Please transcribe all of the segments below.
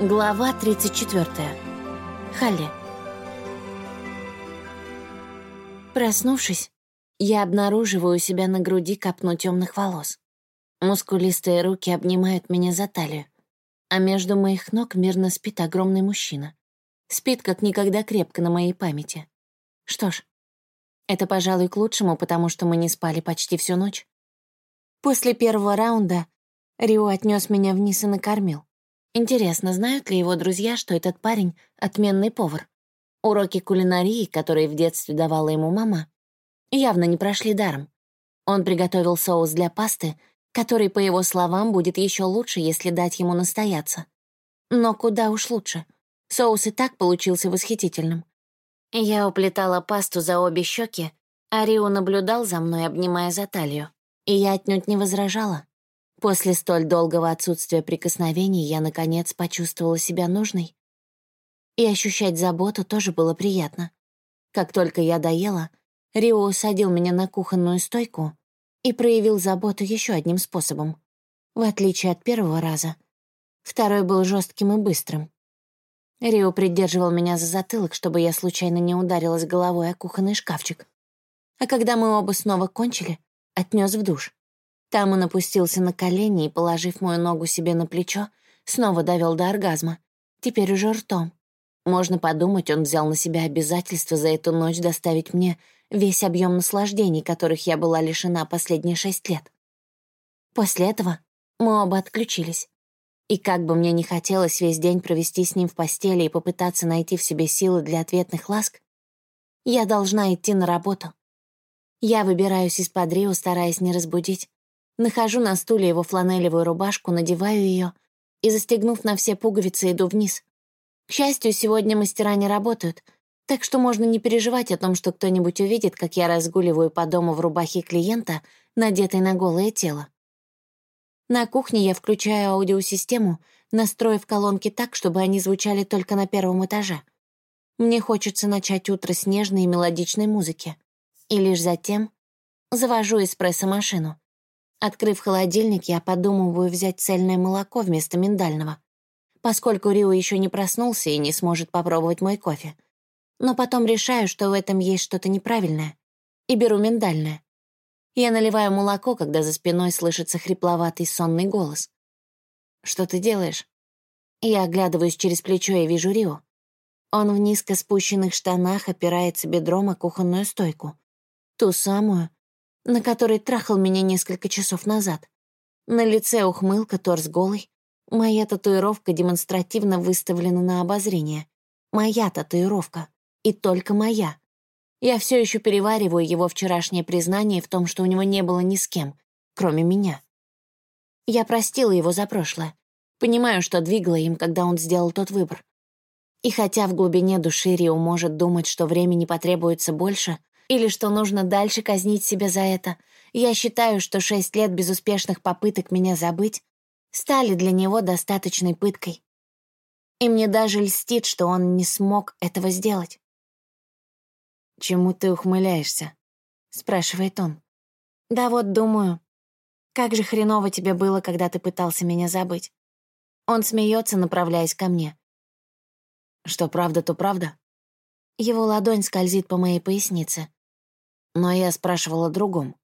Глава 34. Халли. Проснувшись, я обнаруживаю у себя на груди копну темных волос. Мускулистые руки обнимают меня за талию, а между моих ног мирно спит огромный мужчина. Спит как никогда крепко на моей памяти. Что ж, это, пожалуй, к лучшему, потому что мы не спали почти всю ночь. После первого раунда Рио отнес меня вниз и накормил. Интересно, знают ли его друзья, что этот парень — отменный повар? Уроки кулинарии, которые в детстве давала ему мама, явно не прошли даром. Он приготовил соус для пасты, который, по его словам, будет еще лучше, если дать ему настояться. Но куда уж лучше. Соус и так получился восхитительным. Я уплетала пасту за обе щеки, а Рио наблюдал за мной, обнимая за талию. И я отнюдь не возражала. После столь долгого отсутствия прикосновений я, наконец, почувствовала себя нужной. И ощущать заботу тоже было приятно. Как только я доела, Рио усадил меня на кухонную стойку и проявил заботу еще одним способом. В отличие от первого раза, второй был жестким и быстрым. Рио придерживал меня за затылок, чтобы я случайно не ударилась головой о кухонный шкафчик. А когда мы оба снова кончили, отнес в душ. Там он опустился на колени и, положив мою ногу себе на плечо, снова довел до оргазма. Теперь уже ртом. Можно подумать, он взял на себя обязательство за эту ночь доставить мне весь объем наслаждений, которых я была лишена последние шесть лет. После этого мы оба отключились. И как бы мне не хотелось весь день провести с ним в постели и попытаться найти в себе силы для ответных ласк, я должна идти на работу. Я выбираюсь из-под стараясь не разбудить, Нахожу на стуле его фланелевую рубашку, надеваю ее и, застегнув на все пуговицы, иду вниз. К счастью, сегодня мастера не работают, так что можно не переживать о том, что кто-нибудь увидит, как я разгуливаю по дому в рубахе клиента, надетой на голое тело. На кухне я включаю аудиосистему, настроив колонки так, чтобы они звучали только на первом этаже. Мне хочется начать утро с нежной и мелодичной музыки. И лишь затем завожу эспрессо-машину. Открыв холодильник, я подумываю взять цельное молоко вместо миндального, поскольку Рио еще не проснулся и не сможет попробовать мой кофе. Но потом решаю, что в этом есть что-то неправильное, и беру миндальное. Я наливаю молоко, когда за спиной слышится хрипловатый сонный голос. «Что ты делаешь?» Я оглядываюсь через плечо и вижу Рио. Он в низко спущенных штанах опирается бедром о кухонную стойку. Ту самую, на который трахал меня несколько часов назад. На лице ухмылка, торс голый. Моя татуировка демонстративно выставлена на обозрение. Моя татуировка. И только моя. Я все еще перевариваю его вчерашнее признание в том, что у него не было ни с кем, кроме меня. Я простила его за прошлое. Понимаю, что двигала им, когда он сделал тот выбор. И хотя в глубине души Рио может думать, что времени потребуется больше, или что нужно дальше казнить себя за это. Я считаю, что шесть лет безуспешных попыток меня забыть стали для него достаточной пыткой. И мне даже льстит, что он не смог этого сделать. «Чему ты ухмыляешься?» — спрашивает он. «Да вот, думаю, как же хреново тебе было, когда ты пытался меня забыть». Он смеется, направляясь ко мне. «Что правда, то правда?» Его ладонь скользит по моей пояснице. Но я спрашивала другом.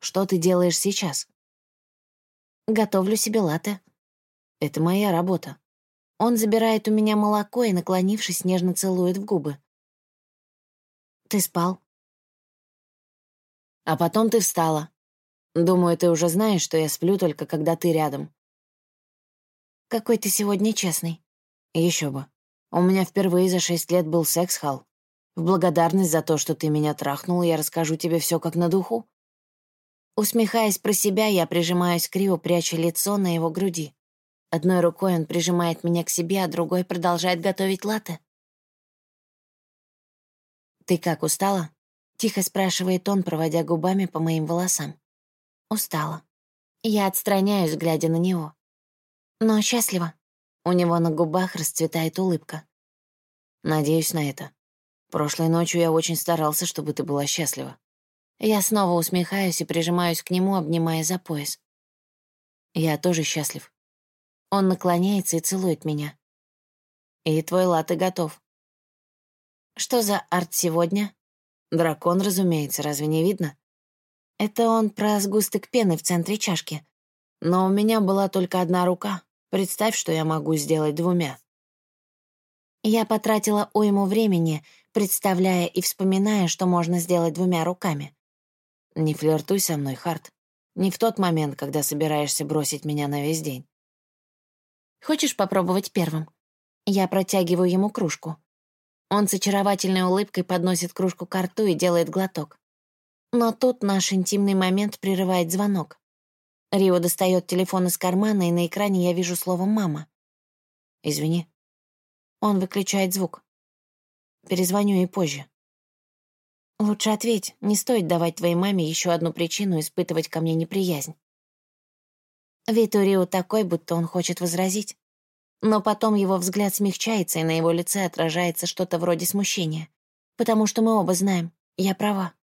Что ты делаешь сейчас? Готовлю себе латте. Это моя работа. Он забирает у меня молоко и, наклонившись, нежно целует в губы. Ты спал? А потом ты встала. Думаю, ты уже знаешь, что я сплю только когда ты рядом. Какой ты сегодня честный. Еще бы. У меня впервые за шесть лет был секс-хал. В благодарность за то, что ты меня трахнул, я расскажу тебе все как на духу». Усмехаясь про себя, я прижимаюсь к Рио, пряча лицо на его груди. Одной рукой он прижимает меня к себе, а другой продолжает готовить латте. «Ты как, устала?» — тихо спрашивает он, проводя губами по моим волосам. «Устала». Я отстраняюсь, глядя на него. Но счастлива. У него на губах расцветает улыбка. Надеюсь на это. Прошлой ночью я очень старался, чтобы ты была счастлива. Я снова усмехаюсь и прижимаюсь к нему, обнимая за пояс. Я тоже счастлив. Он наклоняется и целует меня. И твой латте готов. Что за арт сегодня? Дракон, разумеется, разве не видно? Это он про сгусток пены в центре чашки. Но у меня была только одна рука. Представь, что я могу сделать двумя. Я потратила уйму времени, представляя и вспоминая, что можно сделать двумя руками. Не флиртуй со мной, Харт. Не в тот момент, когда собираешься бросить меня на весь день. Хочешь попробовать первым? Я протягиваю ему кружку. Он с очаровательной улыбкой подносит кружку к рту и делает глоток. Но тут наш интимный момент прерывает звонок. Рио достает телефон из кармана, и на экране я вижу слово «мама». «Извини». Он выключает звук. Перезвоню ей позже. Лучше ответь, не стоит давать твоей маме еще одну причину испытывать ко мне неприязнь. Вид у Рио такой, будто он хочет возразить. Но потом его взгляд смягчается, и на его лице отражается что-то вроде смущения. Потому что мы оба знаем, я права.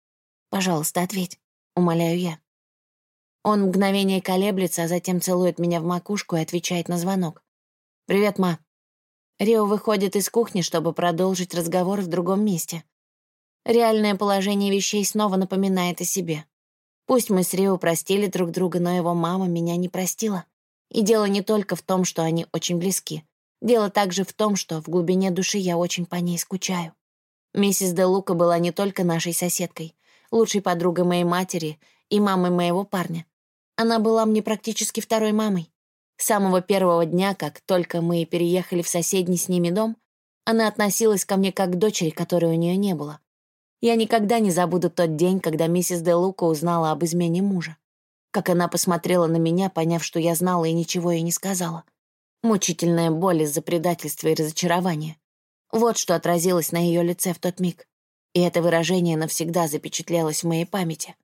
Пожалуйста, ответь, умоляю я. Он мгновение колеблется, а затем целует меня в макушку и отвечает на звонок. «Привет, ма». Рио выходит из кухни, чтобы продолжить разговор в другом месте. Реальное положение вещей снова напоминает о себе. Пусть мы с Рио простили друг друга, но его мама меня не простила. И дело не только в том, что они очень близки. Дело также в том, что в глубине души я очень по ней скучаю. Миссис Де Лука была не только нашей соседкой, лучшей подругой моей матери и мамой моего парня. Она была мне практически второй мамой. С самого первого дня, как только мы переехали в соседний с ними дом, она относилась ко мне как к дочери, которой у нее не было. Я никогда не забуду тот день, когда миссис Де Лука узнала об измене мужа. Как она посмотрела на меня, поняв, что я знала и ничего ей не сказала. Мучительная боль из-за предательства и разочарования. Вот что отразилось на ее лице в тот миг. И это выражение навсегда запечатлелось в моей памяти.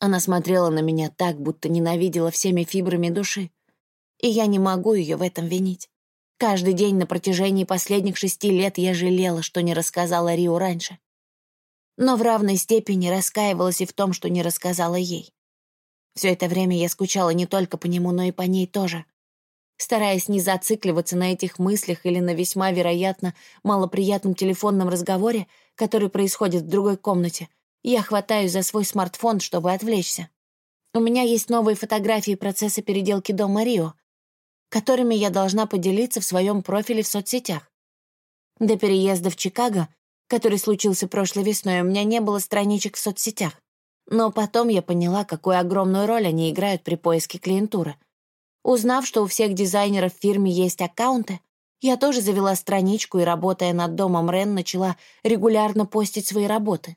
Она смотрела на меня так, будто ненавидела всеми фибрами души. И я не могу ее в этом винить. Каждый день на протяжении последних шести лет я жалела, что не рассказала Рио раньше. Но в равной степени раскаивалась и в том, что не рассказала ей. Все это время я скучала не только по нему, но и по ней тоже. Стараясь не зацикливаться на этих мыслях или на весьма вероятно малоприятном телефонном разговоре, который происходит в другой комнате, я хватаюсь за свой смартфон, чтобы отвлечься. У меня есть новые фотографии процесса переделки дома Рио, которыми я должна поделиться в своем профиле в соцсетях. До переезда в Чикаго, который случился прошлой весной, у меня не было страничек в соцсетях. Но потом я поняла, какую огромную роль они играют при поиске клиентуры. Узнав, что у всех дизайнеров в фирме есть аккаунты, я тоже завела страничку и, работая над домом Рен, начала регулярно постить свои работы.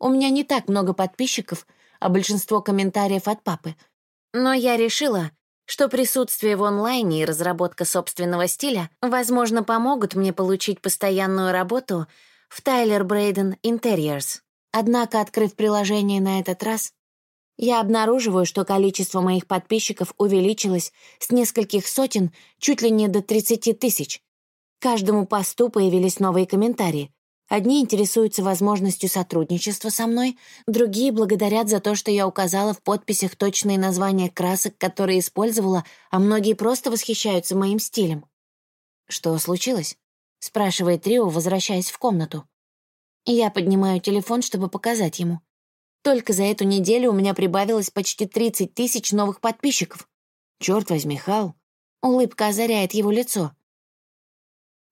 У меня не так много подписчиков, а большинство комментариев от папы. Но я решила, что присутствие в онлайне и разработка собственного стиля, возможно, помогут мне получить постоянную работу в Тайлер Брейден Interiors. Однако, открыв приложение на этот раз, я обнаруживаю, что количество моих подписчиков увеличилось с нескольких сотен чуть ли не до 30 тысяч. Каждому посту появились новые комментарии. Одни интересуются возможностью сотрудничества со мной, другие благодарят за то, что я указала в подписях точные названия красок, которые использовала, а многие просто восхищаются моим стилем. «Что случилось?» — спрашивает Рио, возвращаясь в комнату. Я поднимаю телефон, чтобы показать ему. Только за эту неделю у меня прибавилось почти 30 тысяч новых подписчиков. Черт возьми, Хал. Улыбка озаряет его лицо.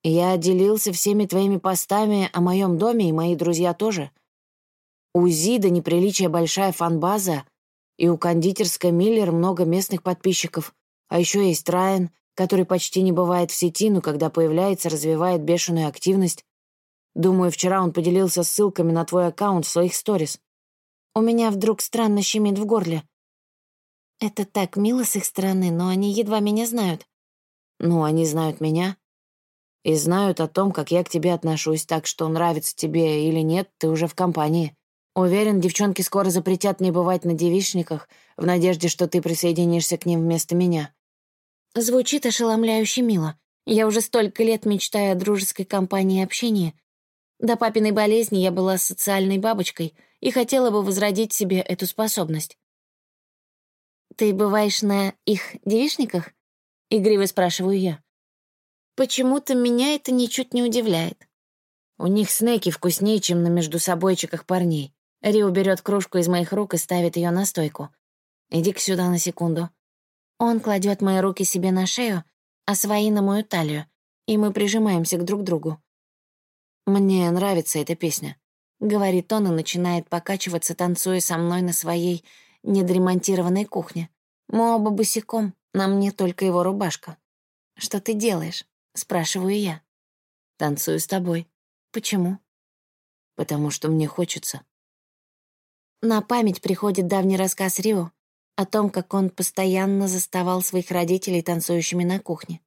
Я делился всеми твоими постами о моем доме, и мои друзья тоже. У Зида неприличие большая фанбаза, и у кондитерской Миллер много местных подписчиков. А еще есть Райан, который почти не бывает в сети, но когда появляется, развивает бешеную активность. Думаю, вчера он поделился ссылками на твой аккаунт в своих сторис. У меня вдруг странно щемит в горле. Это так мило с их стороны, но они едва меня знают. Ну, они знают меня. И знают о том, как я к тебе отношусь, так что нравится тебе или нет, ты уже в компании. Уверен, девчонки скоро запретят мне бывать на девичниках, в надежде, что ты присоединишься к ним вместо меня. Звучит ошеломляюще мило. Я уже столько лет мечтаю о дружеской компании и общении, до папиной болезни я была социальной бабочкой и хотела бы возродить себе эту способность. «Ты бываешь на их девишниках?» — игриво спрашиваю я. Почему-то меня это ничуть не удивляет. У них снеки вкуснее, чем на междусобойчиках парней. Рио берет кружку из моих рук и ставит ее на стойку. Иди-ка сюда на секунду. Он кладет мои руки себе на шею, а свои на мою талию, и мы прижимаемся к друг другу. «Мне нравится эта песня», — говорит он и начинает покачиваться, танцуя со мной на своей недремонтированной кухне. Мы оба босиком, на мне только его рубашка. «Что ты делаешь?» — спрашиваю я. «Танцую с тобой». «Почему?» «Потому что мне хочется». На память приходит давний рассказ Рио о том, как он постоянно заставал своих родителей танцующими на кухне.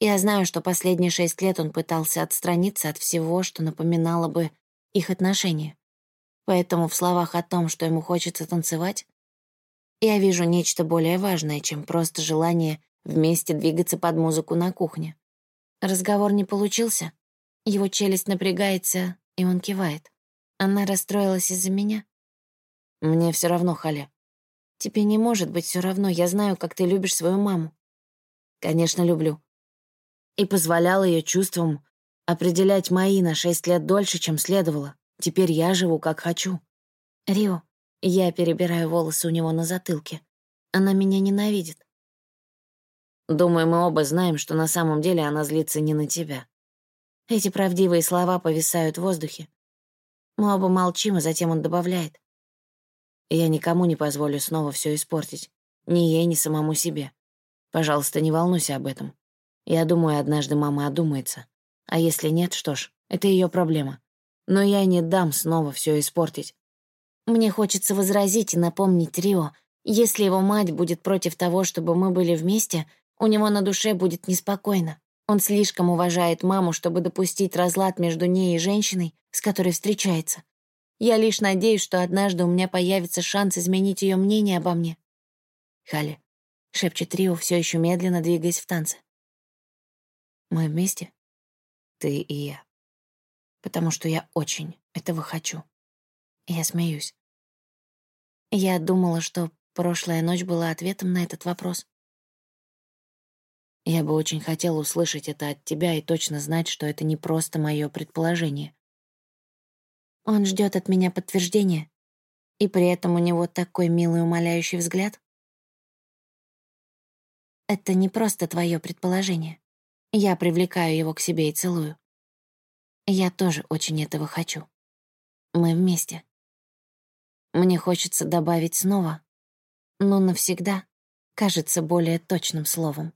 Я знаю, что последние шесть лет он пытался отстраниться от всего, что напоминало бы их отношения. Поэтому в словах о том, что ему хочется танцевать, я вижу нечто более важное, чем просто желание вместе двигаться под музыку на кухне. Разговор не получился. Его челюсть напрягается, и он кивает. Она расстроилась из-за меня. Мне все равно, Халя. Тебе не может быть все равно, я знаю, как ты любишь свою маму. Конечно, люблю и позволял ее чувствам определять мои на шесть лет дольше, чем следовало. Теперь я живу, как хочу. Рио, я перебираю волосы у него на затылке. Она меня ненавидит. Думаю, мы оба знаем, что на самом деле она злится не на тебя. Эти правдивые слова повисают в воздухе. Мы оба молчим, а затем он добавляет. Я никому не позволю снова все испортить. Ни ей, ни самому себе. Пожалуйста, не волнуйся об этом. Я думаю, однажды мама одумается. А если нет, что ж, это ее проблема. Но я не дам снова все испортить. Мне хочется возразить и напомнить Рио, если его мать будет против того, чтобы мы были вместе, у него на душе будет неспокойно. Он слишком уважает маму, чтобы допустить разлад между ней и женщиной, с которой встречается. Я лишь надеюсь, что однажды у меня появится шанс изменить ее мнение обо мне. «Халли», — шепчет Рио, все еще медленно двигаясь в танце. Мы вместе? Ты и я. Потому что я очень этого хочу. Я смеюсь. Я думала, что прошлая ночь была ответом на этот вопрос. Я бы очень хотела услышать это от тебя и точно знать, что это не просто мое предположение. Он ждет от меня подтверждения, и при этом у него такой милый умоляющий взгляд. Это не просто твое предположение. Я привлекаю его к себе и целую. Я тоже очень этого хочу. Мы вместе. Мне хочется добавить снова, но навсегда кажется более точным словом.